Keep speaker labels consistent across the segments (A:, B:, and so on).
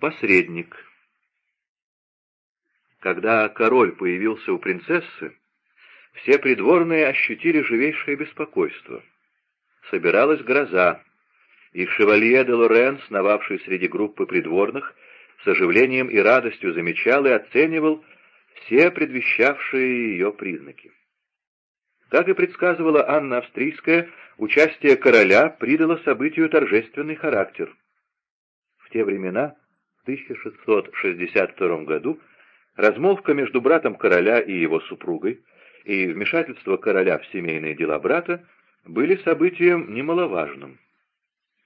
A: Посредник. Когда король появился у принцессы, все придворные ощутили живейшее беспокойство. Собиралась гроза, и шевалье де Лорен, сновавший среди группы придворных, с оживлением и радостью замечал и оценивал все предвещавшие ее признаки. Как и предсказывала Анна Австрийская, участие короля придало событию торжественный характер. В те времена, 1662 году, размолвка между братом короля и его супругой и вмешательство короля в семейные дела брата были событием немаловажным.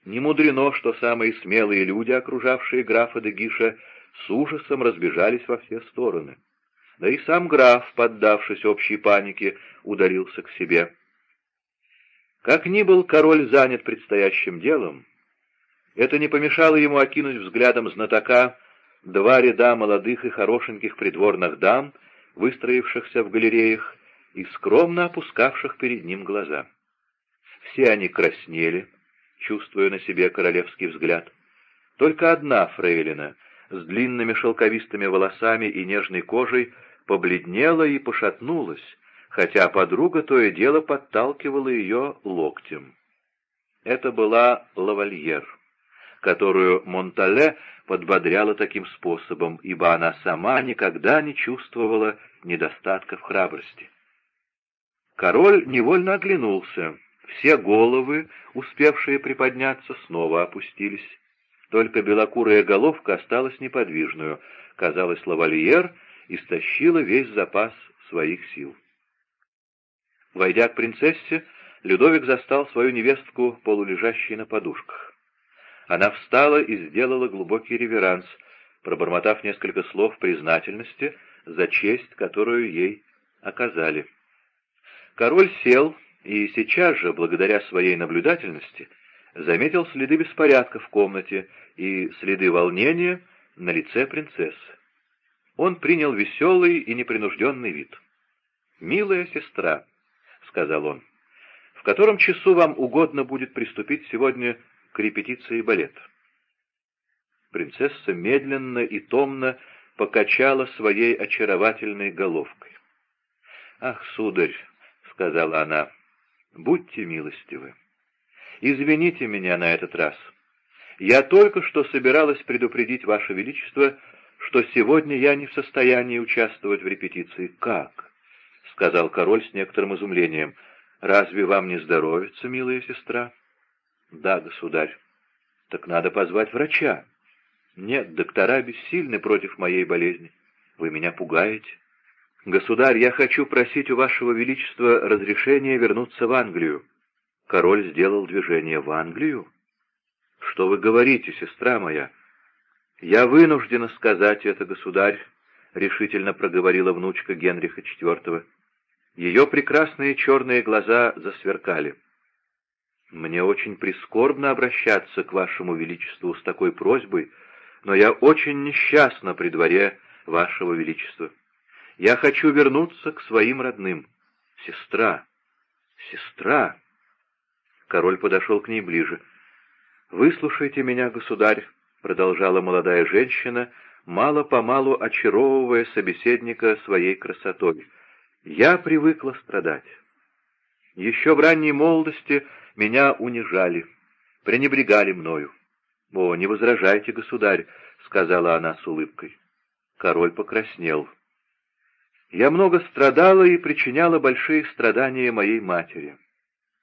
A: Не мудрено, что самые смелые люди, окружавшие графа де Гиша, с ужасом разбежались во все стороны. Да и сам граф, поддавшись общей панике, ударился к себе. Как ни был король занят предстоящим делом, это не помешало ему окинуть взглядом знатока два ряда молодых и хорошеньких придворных дам, выстроившихся в галереях и скромно опускавших перед ним глаза. Все они краснели, чувствуя на себе королевский взгляд. Только одна фрейлина с длинными шелковистыми волосами и нежной кожей побледнела и пошатнулась, хотя подруга то и дело подталкивала ее локтем. Это была лавальер, которую Монтале подбодряла таким способом, ибо она сама никогда не чувствовала недостатка в храбрости. Король невольно оглянулся. Все головы, успевшие приподняться, снова опустились. Только белокурая головка осталась неподвижную. Казалось, лавальер истощила весь запас своих сил. Войдя к принцессе, Людовик застал свою невестку, полулежащей на подушках. Она встала и сделала глубокий реверанс, пробормотав несколько слов признательности за честь, которую ей оказали. Король сел и сейчас же, благодаря своей наблюдательности, заметил следы беспорядка в комнате и следы волнения на лице принцессы. Он принял веселый и непринужденный вид. «Милая сестра», — сказал он, — «в котором часу вам угодно будет приступить сегодня к репетиции балета?» Принцесса медленно и томно покачала своей очаровательной головкой. «Ах, сударь», — сказала она, — «будьте милостивы. Извините меня на этот раз. Я только что собиралась предупредить Ваше Величество, что сегодня я не в состоянии участвовать в репетиции. Как? — сказал король с некоторым изумлением. — Разве вам не здоровится, милая сестра? — Да, государь. — Так надо позвать врача. — Нет, доктора бессильны против моей болезни. Вы меня пугаете. Государь, я хочу просить у вашего величества разрешения вернуться в Англию. Король сделал движение в Англию. Что вы говорите, сестра моя? — «Я вынуждена сказать это, государь», — решительно проговорила внучка Генриха IV. Ее прекрасные черные глаза засверкали. «Мне очень прискорбно обращаться к вашему величеству с такой просьбой, но я очень несчастна при дворе вашего величества. Я хочу вернуться к своим родным. Сестра! Сестра!» Король подошел к ней ближе. «Выслушайте меня, государь», продолжала молодая женщина, мало-помалу очаровывая собеседника своей красотой. «Я привыкла страдать. Еще в ранней молодости меня унижали, пренебрегали мною. «О, не возражайте, государь», — сказала она с улыбкой. Король покраснел. «Я много страдала и причиняла большие страдания моей матери.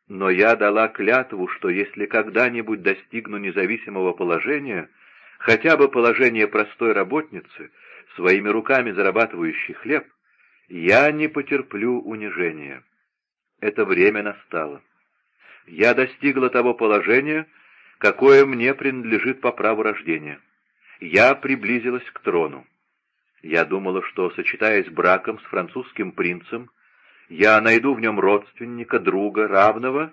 A: Но я дала клятву, что если когда-нибудь достигну независимого положения, хотя бы положение простой работницы, своими руками зарабатывающей хлеб, я не потерплю унижения. Это время настало. Я достигла того положения, какое мне принадлежит по праву рождения. Я приблизилась к трону. Я думала, что, сочетаясь браком с французским принцем, я найду в нем родственника, друга, равного,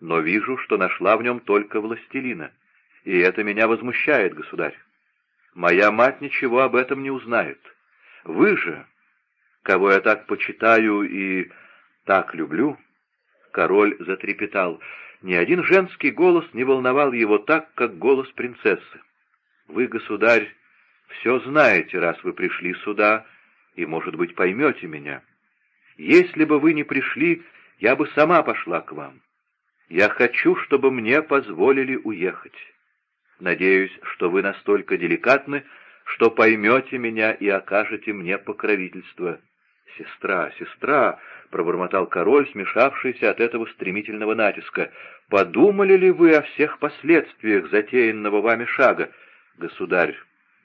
A: но вижу, что нашла в нем только властелина — и это меня возмущает, государь. Моя мать ничего об этом не узнает. Вы же, кого я так почитаю и так люблю...» Король затрепетал. Ни один женский голос не волновал его так, как голос принцессы. «Вы, государь, все знаете, раз вы пришли сюда, и, может быть, поймете меня. Если бы вы не пришли, я бы сама пошла к вам. Я хочу, чтобы мне позволили уехать. Надеюсь, что вы настолько деликатны, что поймете меня и окажете мне покровительство. «Сестра, сестра!» — пробормотал король, смешавшийся от этого стремительного натиска. «Подумали ли вы о всех последствиях затеянного вами шага? Государь,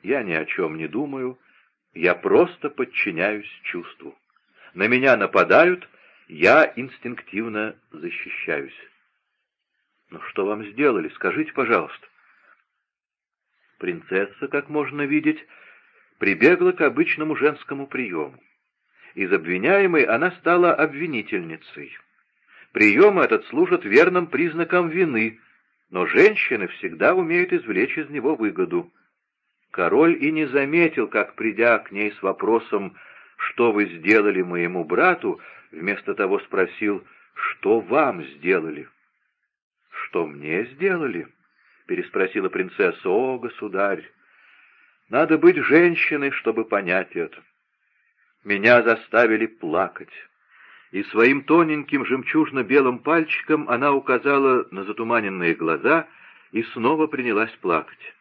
A: я ни о чем не думаю, я просто подчиняюсь чувству. На меня нападают, я инстинктивно защищаюсь. «Ну что вам сделали? Скажите, пожалуйста». Принцесса, как можно видеть, прибегла к обычному женскому приему. Из обвиняемой она стала обвинительницей. Прием этот служит верным признаком вины, но женщины всегда умеют извлечь из него выгоду. Король и не заметил, как, придя к ней с вопросом «Что вы сделали моему брату?», вместо того спросил «Что вам сделали?». «Что мне сделали?» — переспросила принцесса. «О, государь, надо быть женщиной, чтобы понять это. Меня заставили плакать». И своим тоненьким жемчужно-белым пальчиком она указала на затуманенные глаза и снова принялась плакать.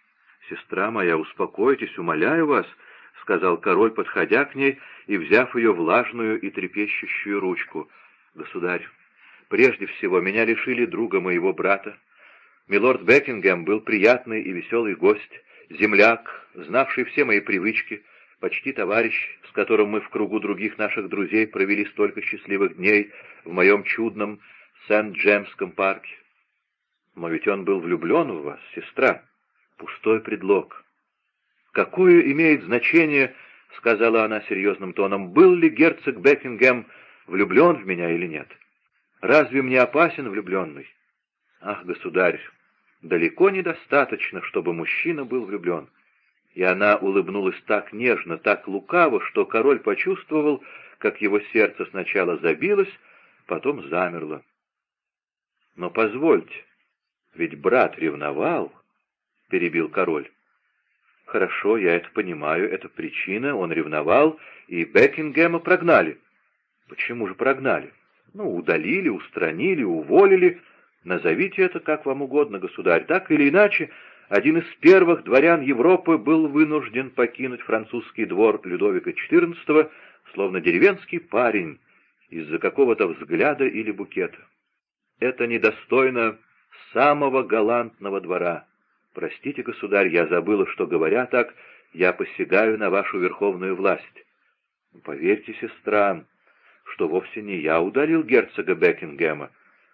A: «Сестра моя, успокойтесь, умоляю вас», — сказал король, подходя к ней и взяв ее влажную и трепещущую ручку. «Государь, прежде всего меня лишили друга моего брата. Милорд Бекингем был приятный и веселый гость, земляк, знавший все мои привычки, почти товарищ, с которым мы в кругу других наших друзей провели столько счастливых дней в моем чудном Сент-Джемском парке. Но ведь он был влюблен в вас, сестра» пустой предлог. «Какое имеет значение, — сказала она серьезным тоном, — был ли герцог Бекингем влюблен в меня или нет? Разве мне опасен влюбленный? Ах, государь, далеко недостаточно, чтобы мужчина был влюблен». И она улыбнулась так нежно, так лукаво, что король почувствовал, как его сердце сначала забилось, потом замерло. «Но позвольте, ведь брат ревновал» перебил король. «Хорошо, я это понимаю, это причина, он ревновал, и Бекингема прогнали». «Почему же прогнали?» «Ну, удалили, устранили, уволили. Назовите это как вам угодно, государь. Так или иначе, один из первых дворян Европы был вынужден покинуть французский двор Людовика XIV, словно деревенский парень, из-за какого-то взгляда или букета. Это недостойно самого галантного двора». «Простите, государь, я забыла, что, говоря так, я посягаю на вашу верховную власть. Поверьте, сестра, что вовсе не я удалил герцога Бекингема.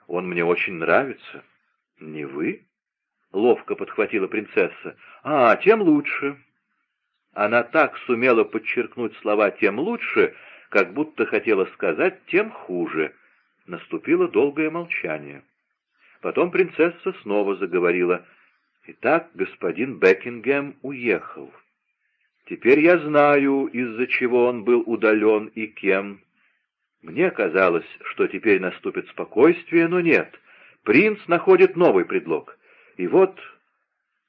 A: Он мне очень нравится». «Не вы?» — ловко подхватила принцесса. «А, тем лучше». Она так сумела подчеркнуть слова «тем лучше», как будто хотела сказать «тем хуже». Наступило долгое молчание. Потом принцесса снова заговорила — Итак, господин Бекингем уехал. Теперь я знаю, из-за чего он был удален и кем. Мне казалось, что теперь наступит спокойствие, но нет. Принц находит новый предлог. И вот...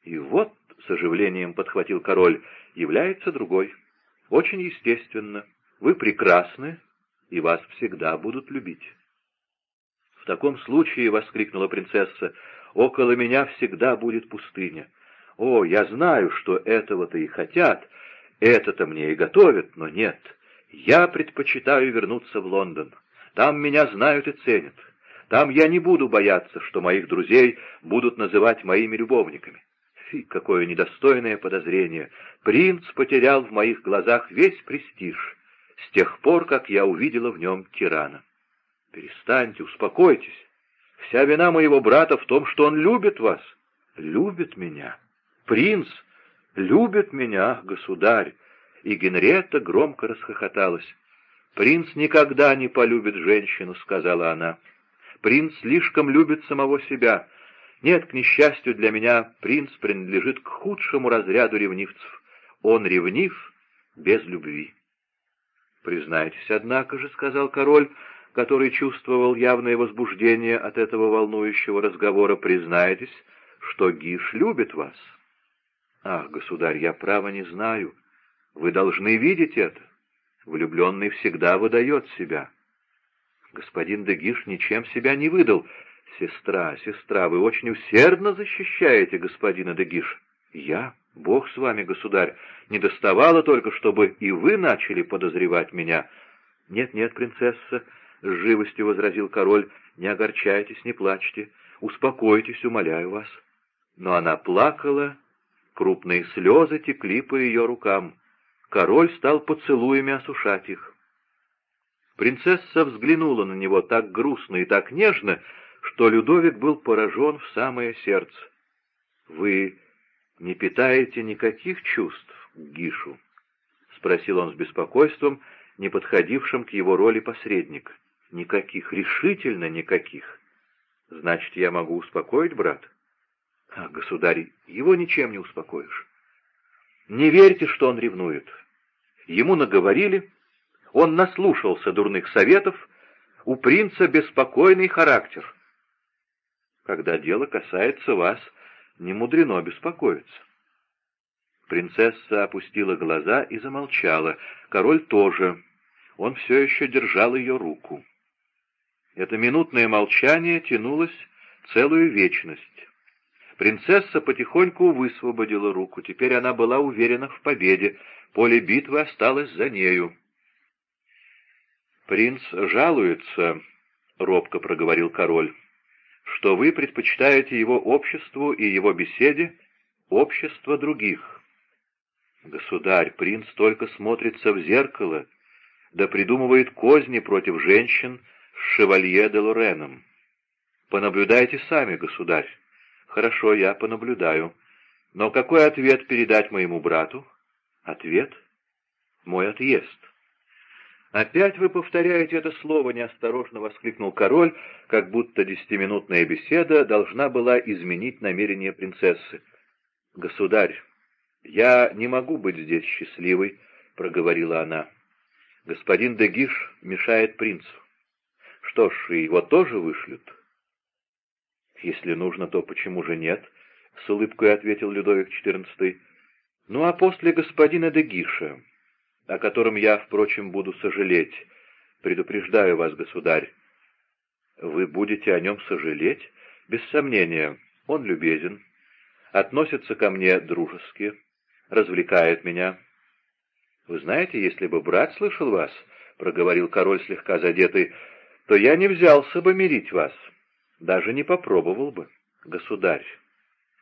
A: И вот, с оживлением подхватил король, является другой. Очень естественно. Вы прекрасны, и вас всегда будут любить. В таком случае, — воскликнула принцесса, около меня всегда будет пустыня. О, я знаю, что этого-то и хотят, это-то мне и готовят, но нет. Я предпочитаю вернуться в Лондон. Там меня знают и ценят. Там я не буду бояться, что моих друзей будут называть моими любовниками. Фи, какое недостойное подозрение. Принц потерял в моих глазах весь престиж с тех пор, как я увидела в нем тирана. Перестаньте, успокойтесь. Вся вина моего брата в том, что он любит вас. Любит меня. Принц любит меня, государь. И Генриетта громко расхохоталась. «Принц никогда не полюбит женщину», — сказала она. «Принц слишком любит самого себя. Нет, к несчастью для меня, принц принадлежит к худшему разряду ревнивцев. Он ревнив без любви». «Признайтесь, однако же», — сказал король, — который чувствовал явное возбуждение от этого волнующего разговора, признаетесь, что Гиш любит вас. Ах, государь, я право не знаю. Вы должны видеть это. Влюбленный всегда выдает себя. Господин Дегиш ничем себя не выдал. Сестра, сестра, вы очень усердно защищаете господина Дегиш. Я? Бог с вами, государь. Не доставало только, чтобы и вы начали подозревать меня. Нет-нет, принцесса, — с живостью возразил король, — не огорчайтесь, не плачьте. Успокойтесь, умоляю вас. Но она плакала, крупные слезы текли по ее рукам. Король стал поцелуями осушать их. Принцесса взглянула на него так грустно и так нежно, что Людовик был поражен в самое сердце. «Вы не питаете никаких чувств к Гишу?» — спросил он с беспокойством, не подходившим к его роли посредника. «Никаких, решительно никаких. Значит, я могу успокоить брата?» «А, государь, его ничем не успокоишь. Не верьте, что он ревнует. Ему наговорили, он наслушался дурных советов, у принца беспокойный характер. Когда дело касается вас, не мудрено беспокоиться. Принцесса опустила глаза и замолчала. Король тоже. Он все еще держал ее руку. Это минутное молчание тянулось целую вечность. Принцесса потихоньку высвободила руку. Теперь она была уверена в победе. Поле битвы осталось за нею. «Принц жалуется», — робко проговорил король, — «что вы предпочитаете его обществу и его беседе общество других». «Государь, принц только смотрится в зеркало, да придумывает козни против женщин с шевалье де Лореном. Понаблюдайте сами, государь». «Хорошо, я понаблюдаю. Но какой ответ передать моему брату?» «Ответ? Мой отъезд». «Опять вы повторяете это слово», — неосторожно воскликнул король, как будто десятиминутная беседа должна была изменить намерение принцессы. «Государь, я не могу быть здесь счастливой», — проговорила она. «Господин Дегиш мешает принцу. Что ж, его тоже вышлют». «Если нужно, то почему же нет?» — с улыбкой ответил Людовик XIV. «Ну а после господина Дегиша...» о котором я, впрочем, буду сожалеть. Предупреждаю вас, государь. Вы будете о нем сожалеть? Без сомнения, он любезен, относится ко мне дружески, развлекает меня. Вы знаете, если бы брат слышал вас, — проговорил король слегка задетый, — то я не взялся бы мирить вас, даже не попробовал бы, государь.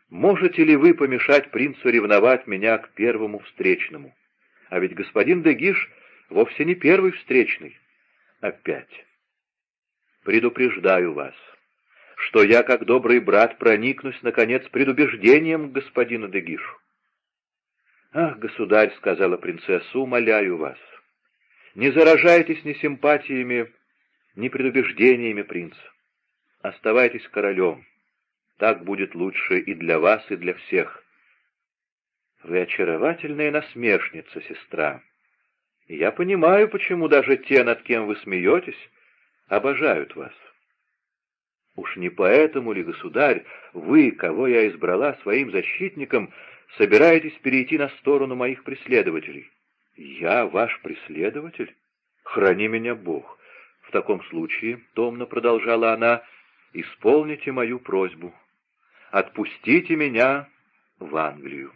A: Можете ли вы помешать принцу ревновать меня к первому встречному? А ведь господин Дегиш вовсе не первый встречный. Опять. Предупреждаю вас, что я, как добрый брат, проникнусь, наконец, предубеждением к господину Дегишу. «Ах, государь», — сказала принцесса, — «умоляю вас, не заражайтесь ни симпатиями, ни предубеждениями принца. Оставайтесь королем. Так будет лучше и для вас, и для всех. Вы очаровательная насмешница, сестра. я понимаю, почему даже те, над кем вы смеетесь, обожают вас. Уж не поэтому ли, государь, вы, кого я избрала своим защитником, собираетесь перейти на сторону моих преследователей? Я ваш преследователь? Храни меня Бог. В таком случае, — томно продолжала она, — исполните мою просьбу. Отпустите меня в Англию.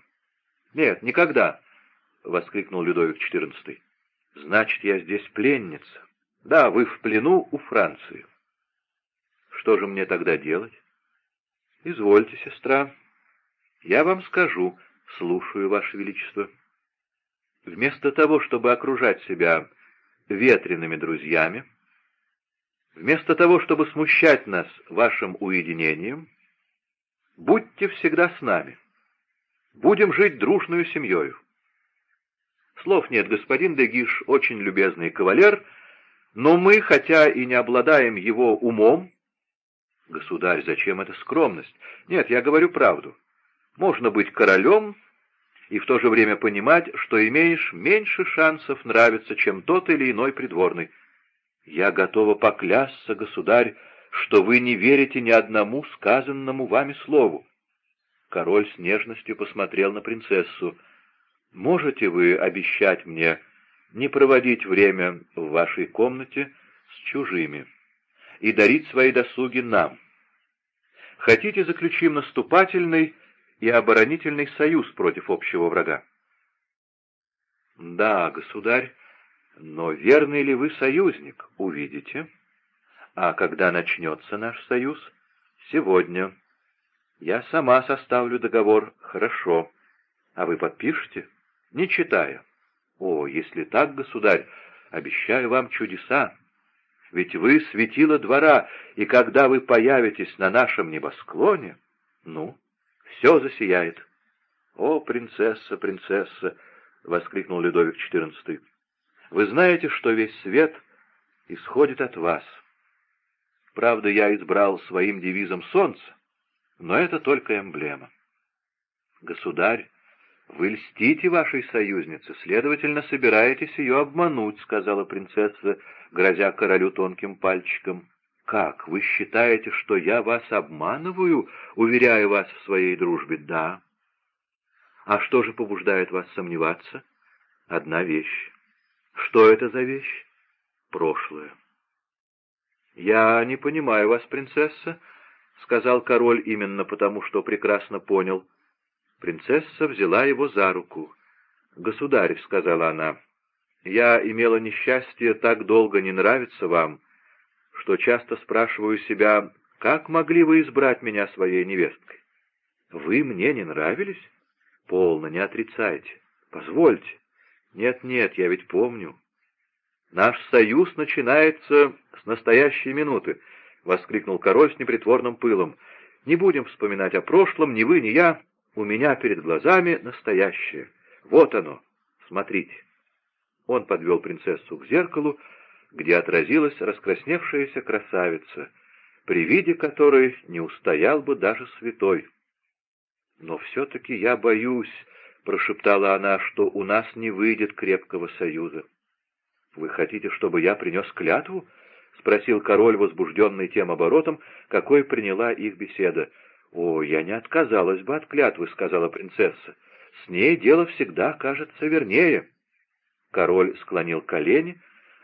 A: «Нет, никогда!» — воскликнул Людовик XIV. «Значит, я здесь пленница. Да, вы в плену у Франции. Что же мне тогда делать?» «Извольте, сестра. Я вам скажу. Слушаю, Ваше Величество. Вместо того, чтобы окружать себя ветреными друзьями, вместо того, чтобы смущать нас вашим уединением, будьте всегда с нами». Будем жить дружную семьей. Слов нет, господин Дегиш очень любезный кавалер, но мы, хотя и не обладаем его умом... Государь, зачем эта скромность? Нет, я говорю правду. Можно быть королем и в то же время понимать, что имеешь меньше шансов нравиться, чем тот или иной придворный. Я готова поклясться, государь, что вы не верите ни одному сказанному вами слову. Король с нежностью посмотрел на принцессу. «Можете вы обещать мне не проводить время в вашей комнате с чужими и дарить свои досуги нам? Хотите, заключим наступательный и оборонительный союз против общего врага?» «Да, государь, но верный ли вы союзник, увидите. А когда начнется наш союз? Сегодня. Я сама составлю договор, хорошо. А вы подпишете? Не читая. О, если так, государь, обещаю вам чудеса. Ведь вы светило двора, и когда вы появитесь на нашем небосклоне, ну, все засияет. О, принцесса, принцесса! — воскликнул Людовик XIV. Вы знаете, что весь свет исходит от вас. Правда, я избрал своим девизом солнце, но это только эмблема. Государь, вы льстите вашей союзнице, следовательно, собираетесь ее обмануть, сказала принцесса, грозя королю тонким пальчиком. «Как? Вы считаете, что я вас обманываю, уверяю вас в своей дружбе?» «Да». «А что же побуждает вас сомневаться?» «Одна вещь. Что это за вещь? Прошлое. «Я не понимаю вас, принцесса», — сказал король именно потому, что прекрасно понял. Принцесса взяла его за руку. «Государь», — сказала она, — «я имела несчастье так долго не нравиться вам, что часто спрашиваю себя, как могли вы избрать меня своей невесткой? Вы мне не нравились? Полно, не отрицайте. Позвольте. Нет-нет, я ведь помню. Наш союз начинается с настоящей минуты, — воскликнул король с непритворным пылом. Не будем вспоминать о прошлом, ни вы, ни я. У меня перед глазами настоящее. Вот оно. Смотрите. Он подвел принцессу к зеркалу, где отразилась раскрасневшаяся красавица, при виде которой не устоял бы даже святой. Но все-таки я боюсь, — прошептала она, — что у нас не выйдет крепкого союза. — Вы хотите, чтобы я принес клятву? — спросил король, возбужденный тем оборотом, какой приняла их беседа. — О, я не отказалась бы от клятвы, — сказала принцесса. — С ней дело всегда кажется вернее. Король склонил колени,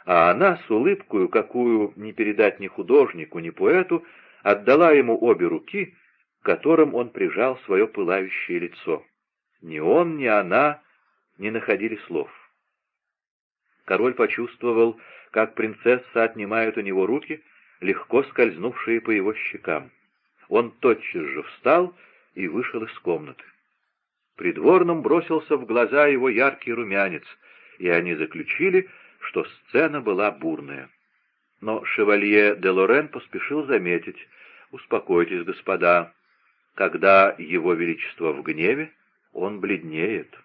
A: а она с улыбкою, какую не передать ни художнику, ни поэту, отдала ему обе руки, которым он прижал свое пылающее лицо. Ни он, ни она не находили слов. Король почувствовал, как принцесса отнимает у него руки, легко скользнувшие по его щекам. Он тотчас же встал и вышел из комнаты. Придворным бросился в глаза его яркий румянец, и они заключили, что сцена была бурная. Но шевалье де Лорен поспешил заметить, «Успокойтесь, господа, когда его величество в гневе, он бледнеет.